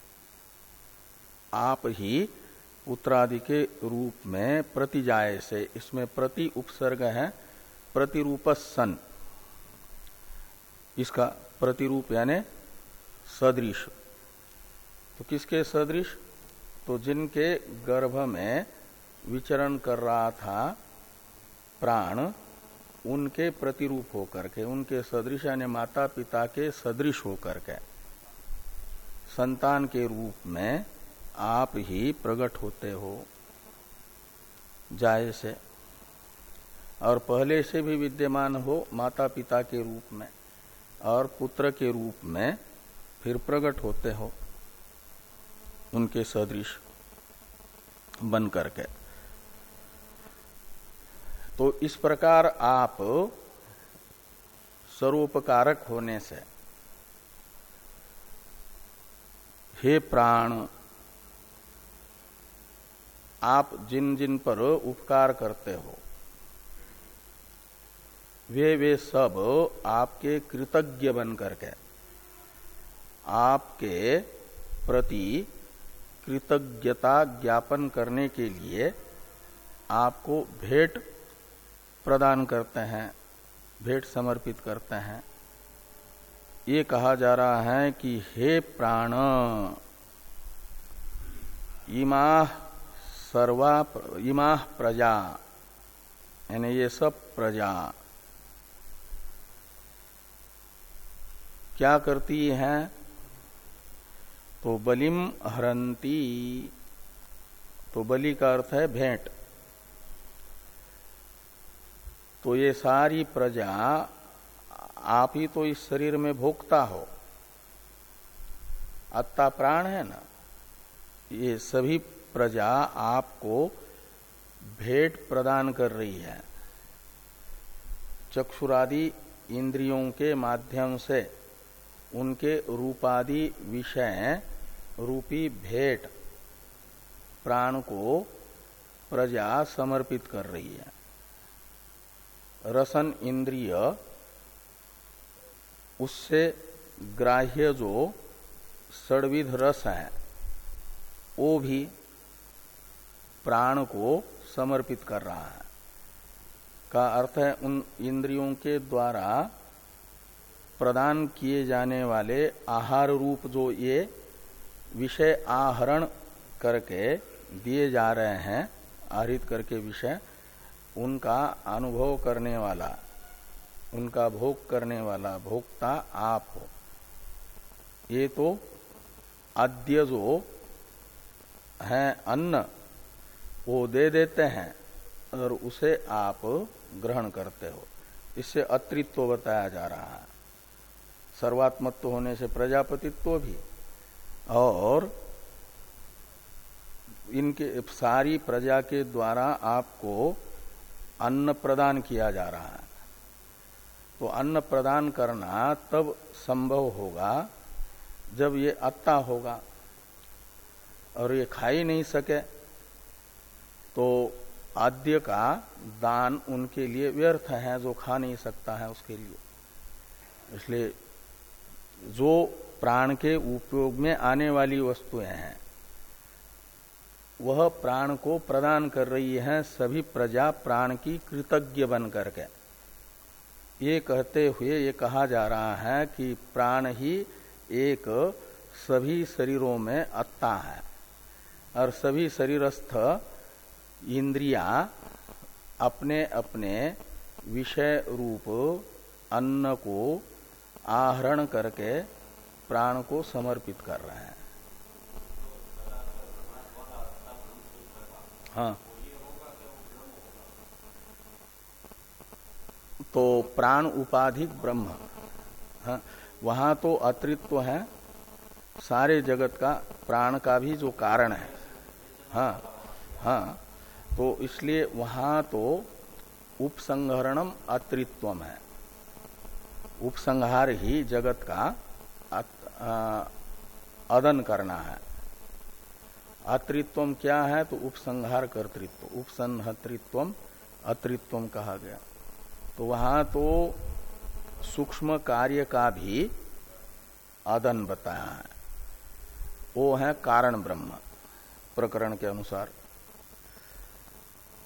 आप ही उत्तरादि के रूप में प्रतिजाए से, इसमें प्रति उपसर्ग है प्रतिरूप सन इसका प्रतिरूप यानी सदृश। तो किसके सदृश? तो जिनके गर्भ में विचरण कर रहा था प्राण, उनके प्रतिरूप होकर के, उनके सदृश यानी माता पिता के सदृश होकर के, संतान के रूप में आप ही प्रकट होते हो जाय से। और पहले से भी विद्यमान हो माता पिता के रूप में और पुत्र के रूप में फिर प्रकट होते हो, उनके सदृश बन करके। तो इस प्रकार आप सर्वोपकारक होने से, हे प्राण आप जिन जिन पर उपकार करते हो, वे वे सब आपके कृतज्ञ बन करके आपके प्रति कृतज्ञता ज्ञापन करने के लिए आपको भेंट प्रदान करते हैं, भेंट समर्पित करते हैं। ये कहा जा रहा है कि हे प्राण इमा सर्वा इमा प्रजा। यानी ये सब प्रजा। क्या करती है? तो बलिम हरंती तो बलि का अर्थ है भेंट। तो ये सारी प्रजा आप ही तो इस शरीर में भोगता हो। अत्ता प्राण है ना? ये सभी प्रजा आपको भेंट प्रदान कर रही है। चक्षुरादि इंद्रियों के माध्यम से उनके रूपादि विषय रूपी भेंट प्राण को प्रजा समर्पित कर रही है। रसन इंद्रिय उससे ग्राह्य जो षडविध रस है, वो भी प्राण को समर्पित कर रहा है। का अर्थ है, उन इंद्रियों के द्वारा प्रदान किए जाने वाले आहार रूप जो ये विषय आहरण करके दिए जा रहे हैं, आहरित करके विषय, उनका अनुभव करने वाला, उनका भोग करने वाला, भोक्ता आप हो। ये तो आद्य जो है अन्न वो दे देते हैं और उसे आप ग्रहण करते हो। इससे अतृत्व बताया जा रहा है। सर्वात्मत्व होने से प्रजापतित्व भी। और इनके सारी प्रजा के द्वारा आपको अन्न प्रदान किया जा रहा है। तो अन्न प्रदान करना तब संभव होगा जब ये अत्ता होगा और ये खा ही नहीं सके। तो आद्य का दान उनके लिए व्यर्थ है, जो खा नहीं सकता है उसके लिए। इसलिए जो प्राण के उपयोग में आने वाली वस्तुएँ हैं, वह प्राण को प्रदान कर रही है सभी प्रजा प्राण की कृतज्ञ बन करके ये कहते हुए ये कहा जा रहा है कि प्राण ही एक सभी शरीरों में अत्ता है, और सभी शरीरस्थ इंद्रिया अपने अपने विषय रूप अन्न को आहरण करके प्राण को समर्पित कर रहे हैं। हाँ। तो प्राण उपाधिक ब्रह्म। हाँ वहाँ तो अतृत्व है। सारे जगत का प्राण का भी जो कारण है। हाँ हाँ। तो इसलिए वहाँ तो उपसंहरणम अतृत्वम है। उपसंहार ही जगत का अदन करना है। अतृत्व क्या है? तो उपसंहार कर्तृत्व उपसंहतृत्व अतृत्व कहा गया। तो वहाँ तो सूक्ष्म कार्य का भी अदन बताया है। वो है कारण ब्रह्म प्रकरण के अनुसार।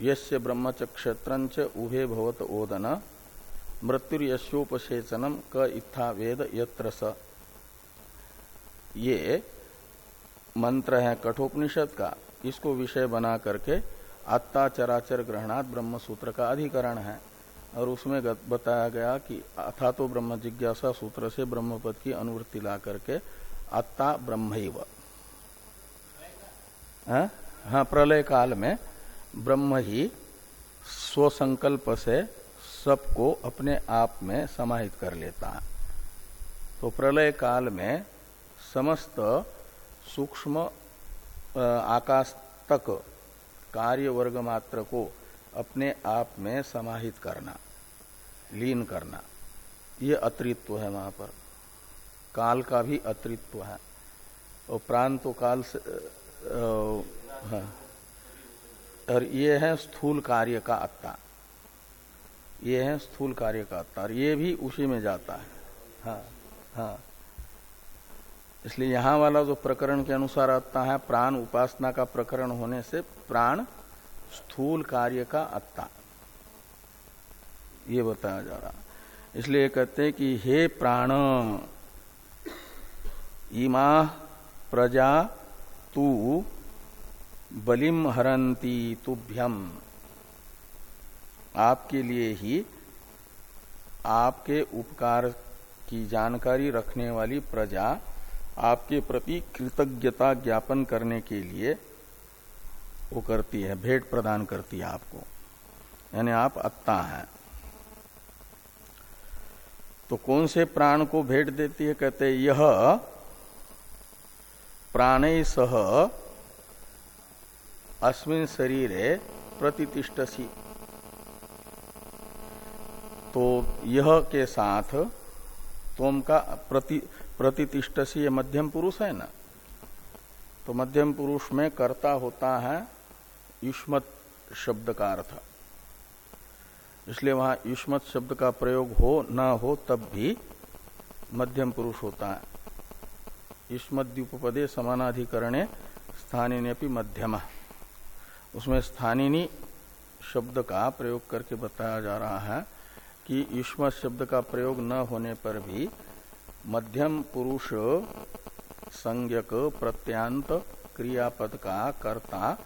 यस्य ब्रह्मच उभे भवत ओदन मृत्युर्यशोपसेचनम क इत्था वेद यत्र स ये मंत्र है कठोपनिषद का। इसको विषय बना करके आत्ता चराचर ग्रहणात ब्रह्म सूत्र का अधिकरण है। और उसमें बताया गया कि अथा तो ब्रह्म जिज्ञासा सूत्र से ब्रह्म पद की अनुवृत्ति ला करके आत्ता ब्रह्म हाँ? हाँ प्रलय काल में ब्रह्म ही स्वसंकल्प से सबको अपने आप में समाहित कर लेता है। तो प्रलय काल में समस्त सूक्ष्म आकाश तक कार्य वर्ग मात्र को अपने आप में समाहित करना, लीन करना, ये अतृत्व है वहाँ पर। काल का भी अतृत्व है। और प्रांत काल से हाँ। और ये है स्थूल कार्य का अत्ता। ये है स्थूल कार्य का अत्ता। और ये भी उसी में जाता है। हाँ हाँ। इसलिए यहाँ वाला जो प्रकरण के अनुसार आता है, प्राण उपासना का प्रकरण होने से प्राण स्थूल कार्य का अत्ता। ये बताया जा रहा। इसलिए कहते हैं कि हे प्राण, इमा प्रजा तू बलिम हरंती तुभ्यम। आपके लिए ही आपके उपकार की जानकारी रखने वाली प्रजा आपके प्रति कृतज्ञता ज्ञापन करने के लिए वो करती है, भेंट प्रदान करती है आपको। यानी आप अत्ता हैं। तो कौन से प्राण को भेंट देती है? कहते यह प्राणे सह अस्मिन शरीरे प्रतिष्ठसी तो यह के साथ तुम का प्रति प्रतिष्ठ से ये मध्यम पुरुष है ना? तो मध्यम पुरुष में कर्ता होता है युष्मत शब्द का अर्थ। इसलिए वहाँ युष्मत शब्द का प्रयोग हो, न हो, तब भी मध्यम पुरुष होता है। युष्मद्युपदे समानाधिकरणे स्थानीय मध्यम। उसमें स्थानिनी शब्द का प्रयोग करके बताया जा रहा है कि युष्म शब्द का प्रयोग न होने पर भी मध्यम पुरुष संज्ञक प्रत्यांत क्रियापद का कर्ता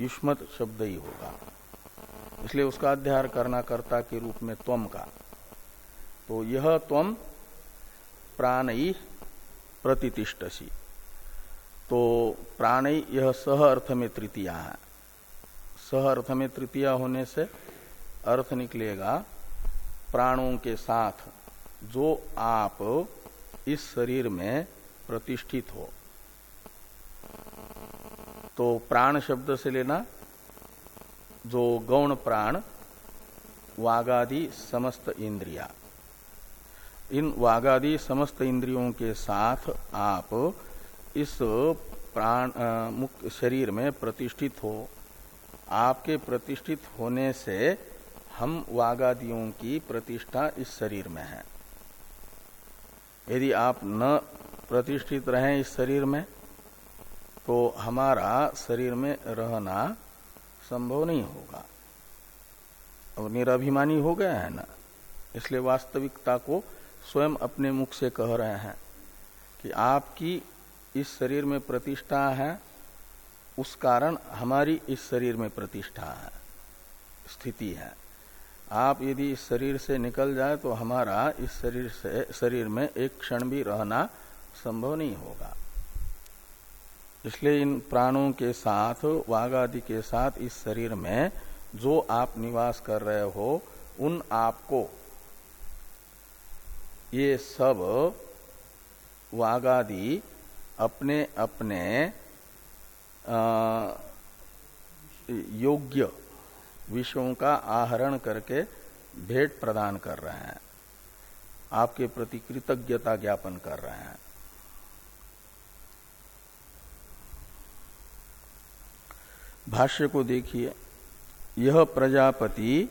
युष्मत शब्द ही होगा। इसलिए उसका अध्याय करना कर्ता के रूप में त्वम का। तो यह त्वम प्राण प्रतिष्ठसी तो प्राण यह सह अर्थ में तृतीया है। सह अर्थ में तृतीया होने से अर्थ निकलेगा प्राणों के साथ, जो आप इस शरीर में प्रतिष्ठित हो। तो प्राण शब्द से लेना, जो गौण प्राण, वागादि समस्त इंद्रिया। इन वागादि समस्त इंद्रियों के साथ आप इस प्राण मुक्त शरीर में प्रतिष्ठित हो। आपके प्रतिष्ठित होने से हम वागादियों की प्रतिष्ठा इस शरीर में है। यदि आप न प्रतिष्ठित रहें इस शरीर में तो हमारा शरीर में रहना संभव नहीं होगा। और निराभिमानी हो गया है ना? इसलिए वास्तविकता को स्वयं अपने मुख से कह रहे हैं कि आपकी इस शरीर में प्रतिष्ठा है उस कारण हमारी इस शरीर में प्रतिष्ठा है, स्थिति है। आप यदि इस शरीर से निकल जाए तो हमारा इस शरीर से, शरीर में एक क्षण भी रहना संभव नहीं होगा। इसलिए इन प्राणों के साथ वाघ आदि के साथ इस शरीर में जो आप निवास कर रहे हो, उन आपको ये सब वागादि अपने अपने योग्य विषयों का आहरण करके भेंट प्रदान कर रहे हैं। आपके प्रति कृतज्ञता ज्ञापन कर रहे हैं। भाष्य को देखिए। यह प्रजापति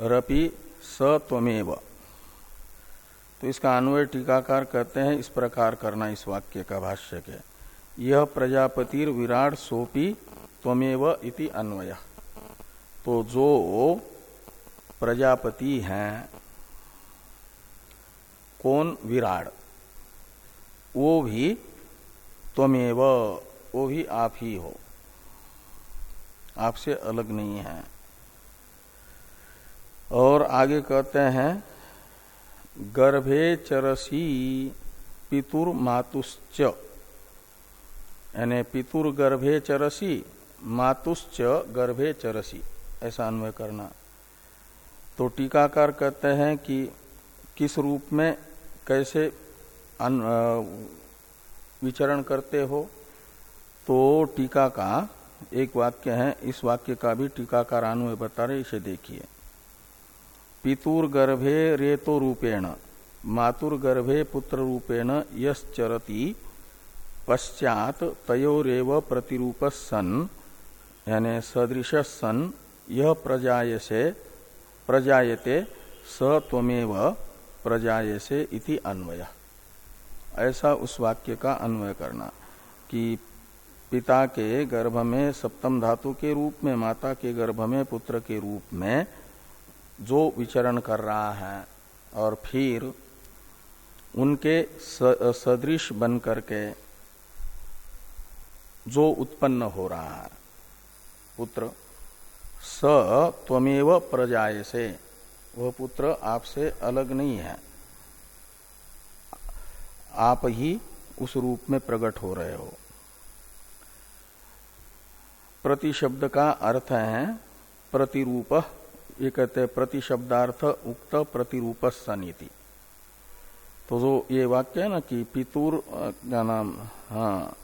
रपि सत्वमेव तो इसका अन्वय टीकाकार कहते हैं, इस प्रकार करना इस वाक्य का भाष्य के। यह प्रजापतिर विराट सोपी त्वमेव इति अन्वय। तो जो प्रजापति हैं, कौन विराट? वो भी त्वमेव, वो भी आप ही हो। आपसे अलग नहीं है। और आगे कहते हैं, गर्भे चरसी पितुर मातुश्च यानी पितुर गर्भे चरसी, मातुश्च गर्भे चरसी, ऐसा अन्वय करना। तो टीकाकार कहते हैं कि किस रूप में कैसे विचरण करते हो तो टीका का एक वाक्य है, इस वाक्य का भी टीकाकार अन्वय बता रहे इसे देखिए। पितुर गर्भे रेतो रूपेण मातुर गर्भे पुत्र रूपेण यश्चरती पश्चात तयोरव प्रतिरूप सन यानी सदृश सन यह प्रजायसे, प्रजायते, स त्वमेव प्रजायसे इति अन्वय। ऐसा उस वाक्य का अन्वय करना कि पिता के गर्भ में, सप्तम धातु के रूप में, माता के गर्भ में, पुत्र के रूप में जो विचरण कर रहा है और फिर उनके सदृश बन करके जो उत्पन्न हो रहा है। पुत्र, स त्वमेव प्रजाय से वह पुत्र आपसे अलग नहीं है। आप ही उस रूप में प्रकट हो रहे हो। प्रति शब्द का अर्थ है प्रतिरूप। ये कहते हैं प्रति शब्दार्थ उक्त प्रतिरूप सनीति तो जो ये वाक्य है ना कि पितुर का नाम हाँ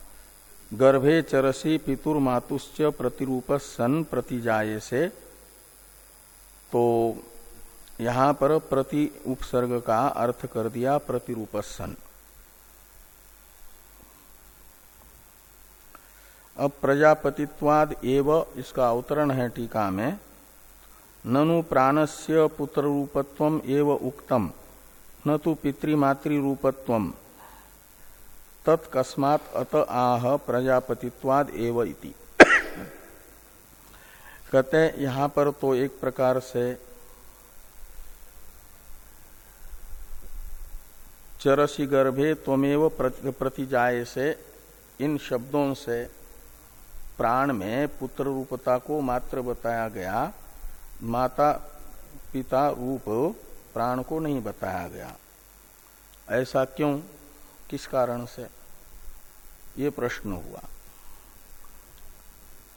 गर्भे चरसी पितुर मातुश्च प्रतिरूप सन प्रतिजाये से तो यहाँ पर प्रति उपसर्ग का अर्थ कर दिया प्रतिरूप सन अब प्रजापतित्वाद एव इसका अवतरण है टीका में। ननु प्राणस्य पुत्र रूपत्व एव उक्तम, न तो पितृमातृ रूपत्व तत्कस्मात अत आह प्रजापतित्वाद एव इति। कहते यहाँ पर तो एक प्रकार से चरसी गर्भे त्वमेव प्रति जाए से, इन शब्दों से प्राण में पुत्र रूपता को मात्र बताया गया, माता पिता रूप प्राण को नहीं बताया गया। ऐसा क्यों? किस कारण से? ये प्रश्न हुआ।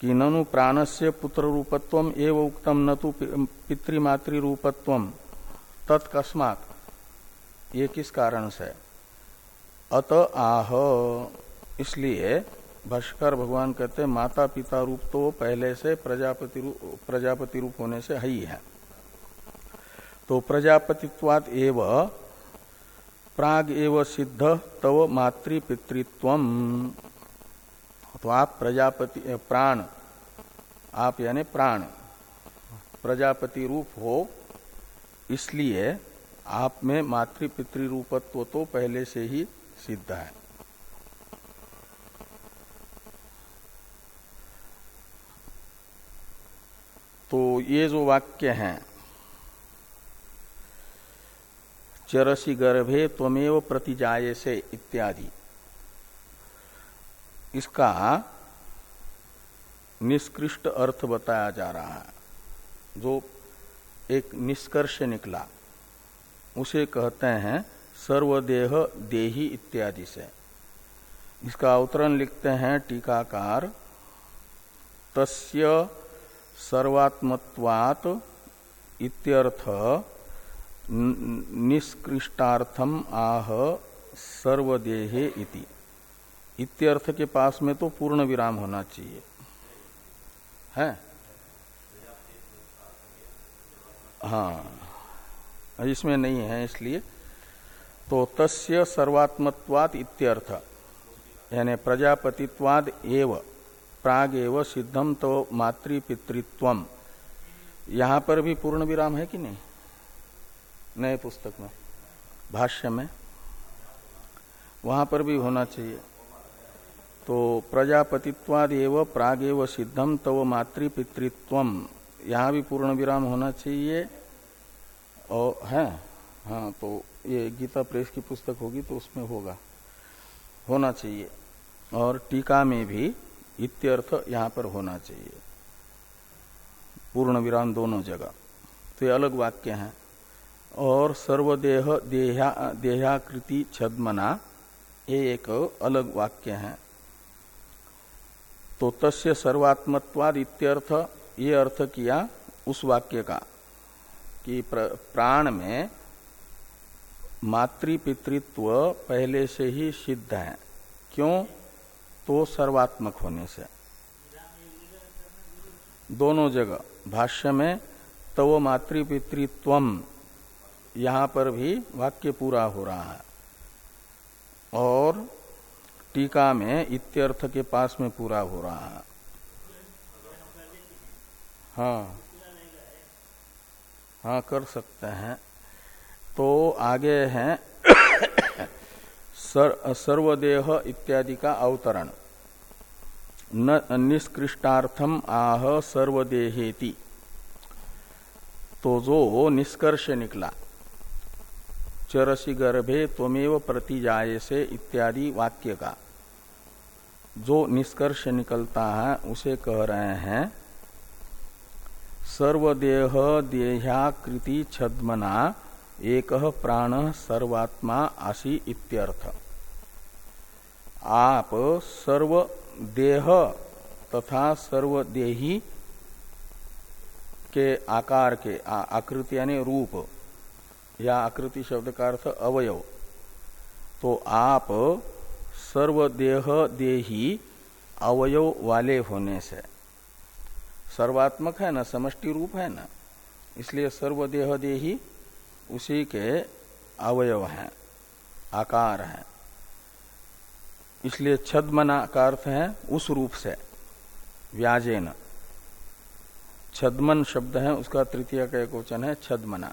कि ननु प्राणस्य पुत्र रूपत्व एवं उक्तम न तो पितृमातृ रूपत्व तत्कस्मात ये किस कारण से? अत आह। इसलिए भाष्कर भगवान कहते माता पिता रूप तो पहले से प्रजापति रूप प्रजापति रूप होने से ही है तो प्रजापतित्वाद एव प्राग एव सिद्ध, तव मातृपितृत्व तो आप प्रजापति प्राण। आप यानी प्राण। प्रजापति रूप हो, इसलिए आप में मातृ रूपत्व तो पहले से ही सिद्ध है। तो ये जो वाक्य हैं चरसी गर्भे त्वमेव प्रतिजाये से इत्यादि। इसका निष्कृष्ट अर्थ बताया जा रहा है। जो एक निष्कर्ष निकला, उसे कहते हैं सर्वदेह देही इत्यादि से। इसका अवतरण लिखते हैं टीकाकार, तस्य सर्वात्मत्वात इत्यर्थ निष्कृष्टार्थम आह सर्वदेहे इति। इत्यर्थ के पास में तो पूर्ण विराम होना चाहिए। है? हाँ। इसमें नहीं है इसलिए। तो तस्य सर्वात्मत्वाद इत्यर्थ। यानी प्रजापतित्वाद एव। प्राग एव सिद्धम तो मातृपितृत्व यहाँ पर भी पूर्ण विराम है कि नहीं? नए पुस्तक में, भाष्य में, वहाँ पर भी होना चाहिए। तो प्रजापतित्वाद एव प्राग एव सिद्धम तव मातृपितृत्व, यहाँ भी पूर्ण विराम होना चाहिए। और है? हाँ तो ये गीता प्रेस की पुस्तक होगी तो उसमें होगा। होना चाहिए। और टीका में भी इत्यर्थ यहाँ पर होना चाहिए। पूर्ण विराम दोनों जगह। तो ये अलग वाक्य हैं। और सर्वदेह देहा, देहाकृति छदमना, ये एक अलग वाक्य है। तो तस्य सर्वात्मत्वाद इत्यर्थ ये अर्थ किया उस वाक्य का, कि प्राण में मातृपितृत्व पहले से ही सिद्ध है। क्यों? तो सर्वात्मक होने से। दोनों जगह, भाष्य में, तव मातृपितृत्व यहाँ पर भी वाक्य पूरा हो रहा है। और टीका में इत्यर्थ के पास में पूरा हो रहा है। हाँ। हाँ कर सकते हैं। तो आगे है। सर, सर्वदेह इत्यादि का अवतरण। निष्कृष्टार्थम आह सर्वदेहेति। तो जो निष्कर्ष निकला। चरसी गर्भे त्वमेव प्रति जाये से इत्यादि वाक्य का। जो निष्कर्ष निकलता है, उसे कह रहे हैं, सर्वदेह देहाकृति छद्मना, एक प्राण सर्वात्मा आसी इत्यर्थ। आप सर्व देह तथा सर्वदेही के आकार के आकृति यानी रूप या आकृति शब्द का अर्थ अवयव। तो आप सर्वदेह देही अवयव वाले होने से। सर्वात्मक है ना, समष्टि रूप है ना, इसलिए सर्वदेह देही उसी के अवयव हैं, आकार हैं। इसलिए छदमना का अर्थ है उस रूप से, व्याजेन। छदमन शब्द है, उसका तृतीय का एक वचन है, छदमना।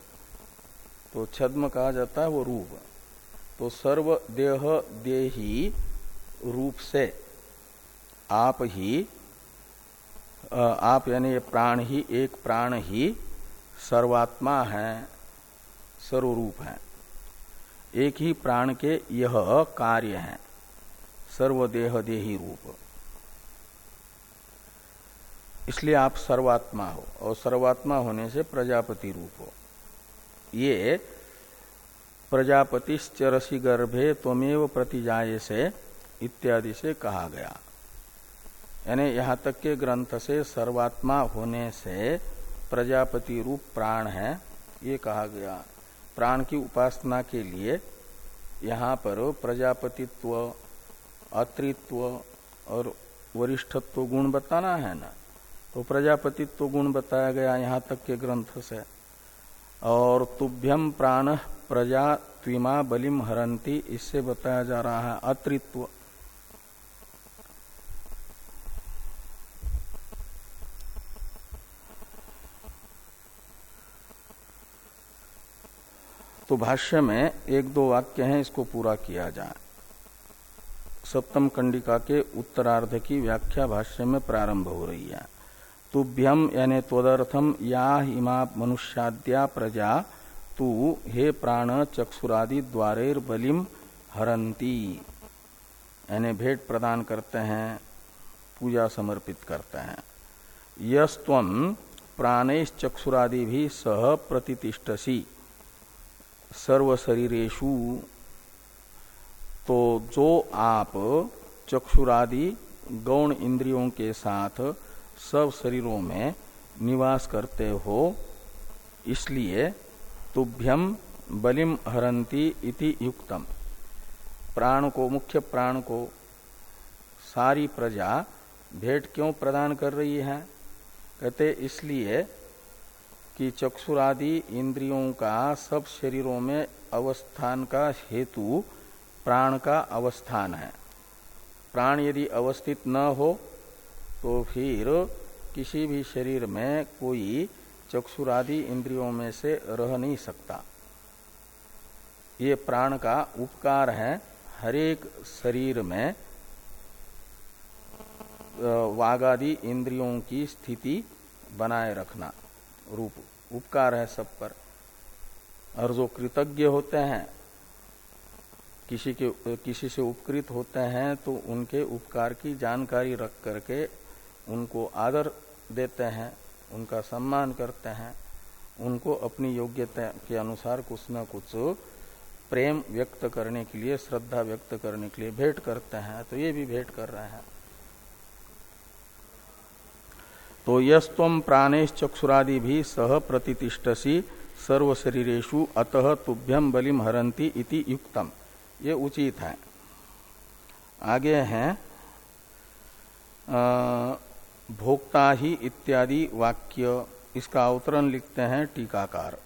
तो छद्म कहा जाता है वो रूप। तो सर्व देह देही रूप से आप ही आप यानी ये प्राण ही, एक प्राण ही सर्वात्मा है, सर्वरूप है। एक ही प्राण के यह कार्य है सर्वदेह देही रूप। इसलिए आप सर्वात्मा हो और सर्वात्मा होने से प्रजापति रूप हो। ये प्रजापतिश्चरसी गर्भे त्वमेव प्रतिजाए से इत्यादि से कहा गया। यानी यहाँ तक के ग्रंथ से सर्वात्मा होने से प्रजापति रूप प्राण है, ये कहा गया। प्राण की उपासना के लिए यहाँ पर प्रजापतित्व, अत्रित्व और वरिष्ठत्व गुण बताना है ना? तो प्रजापतित्व गुण बताया गया यहाँ तक के ग्रंथ से। और तुभ्यम प्राण प्रजा त्विमा बलिम हरंती इससे बताया जा रहा है अत्रित्व तो भाष्य में एक दो वाक्य हैं, इसको पूरा किया जाए। सप्तम कंडिका के उत्तरार्ध की व्याख्या भाष्य में प्रारंभ हो रही है। तुभ्यम यानी त्वदर्थम या इमा मनुष्याद्या प्रजा, तू हे प्राण चक्षुरादि द्वारेर बलिम हरंती यानी भेंट प्रदान करते हैं, पूजा समर्पित करते हैं। यस्व प्राणेश चक्षुरादि भी सह प्रतिष्ठसी सर्व शरीरेशु तो जो आप चक्षुरादि गौण इंद्रियों के साथ सब शरीरों में निवास करते हो, इसलिए तुभ्यम बलिम हरंती इति युक्तम। प्राण को, मुख्य प्राण को सारी प्रजा भेंट क्यों प्रदान कर रही है? कहते, इसलिए कि चक्षुरादि इंद्रियों का सब शरीरों में अवस्थान का हेतु प्राण का अवस्थान है। प्राण यदि अवस्थित न हो तो फिर किसी भी शरीर में कोई चक्षुरादि इंद्रियों में से रह नहीं सकता। ये प्राण का उपकार है हरेक शरीर में वागादि इंद्रियों की स्थिति बनाए रखना रूप। उपकार है सब पर। और जो कृतज्ञ होते हैं, किसी के, किसी से उपकृत होते हैं तो उनके उपकार की जानकारी रख करके उनको आदर देते हैं, उनका सम्मान करते हैं, उनको अपनी योग्यता के अनुसार कुछ न कुछ प्रेम व्यक्त करने के लिए, श्रद्धा व्यक्त करने के लिए भेंट करते हैं तो ये भी भेंट कर रहे हैं। तो यस्तम प्राणेश चक्षुरादि भी सह प्रतिष्ठसी सर्व शरीरेशु अतः तुभ्यम बलिम हरंती इति युक्तम। ये उचित है। आगे हैं भोक्ता ही इत्यादि वाक्य इसका अवतरण लिखते हैं टीकाकार।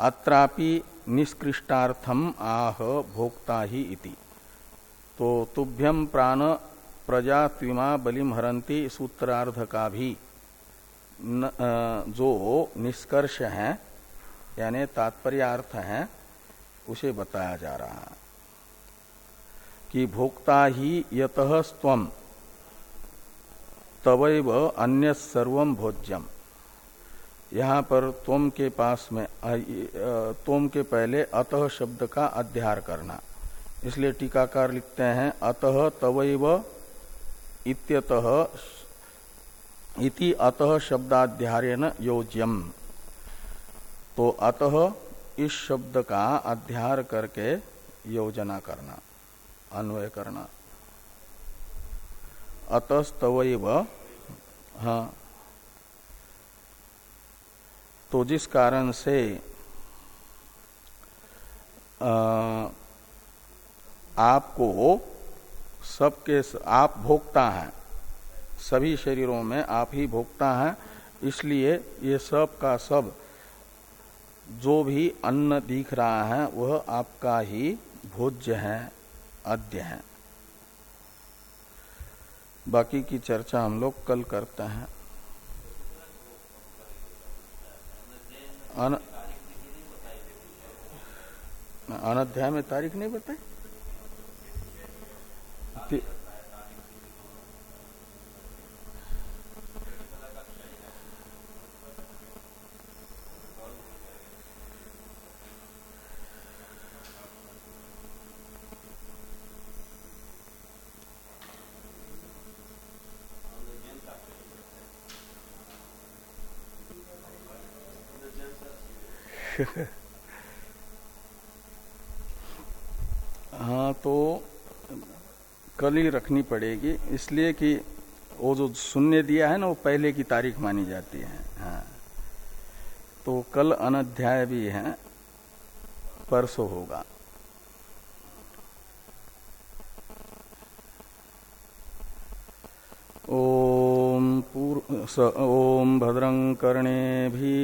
अत्रापि निष्कृष्टार्थम आह भोक्ता ही इति। तो तुभ्यम प्राण प्रजा त्विमा बलिम हरंती सूत्रार्ध का भी न, जो निष्कर्ष है यानी तात्पर्यार्थ है उसे बताया जा रहा है कि भोक्ता ही यत स्व तवैव अन्य सर्व भोज्यम। यहाँ पर तोम के पास में तोम के पहले अतः शब्द का अध्यार करना। इसलिए टीकाकार लिखते हैं, अतः तवैव इत्यतः इति अतः शब्दाध्यायन योज्यम। तो अतः इस शब्द का अध्यार करके योजना करना, अन्वय करना। अतस्तव हाँ। तो जिस कारण से आ, आपको सबके आप भोगता हैं। सभी शरीरों में आप ही भोगता हैं। इसलिए ये सब का सब जो भी अन्न दिख रहा है वह आपका ही भोज्य है अद्य है। बाकी की चर्चा हम लोग कल करते हैं। अन... अनध्याय में तारीख नहीं बताई? हाँ तो कल ही रखनी पड़ेगी, इसलिए कि वो जो शून्य दिया है ना, वो पहले की तारीख मानी जाती है। हाँ। तो कल अनध्याय भी है, परसों होगा। ओम पूर्व ओम भद्रं कर्णे भी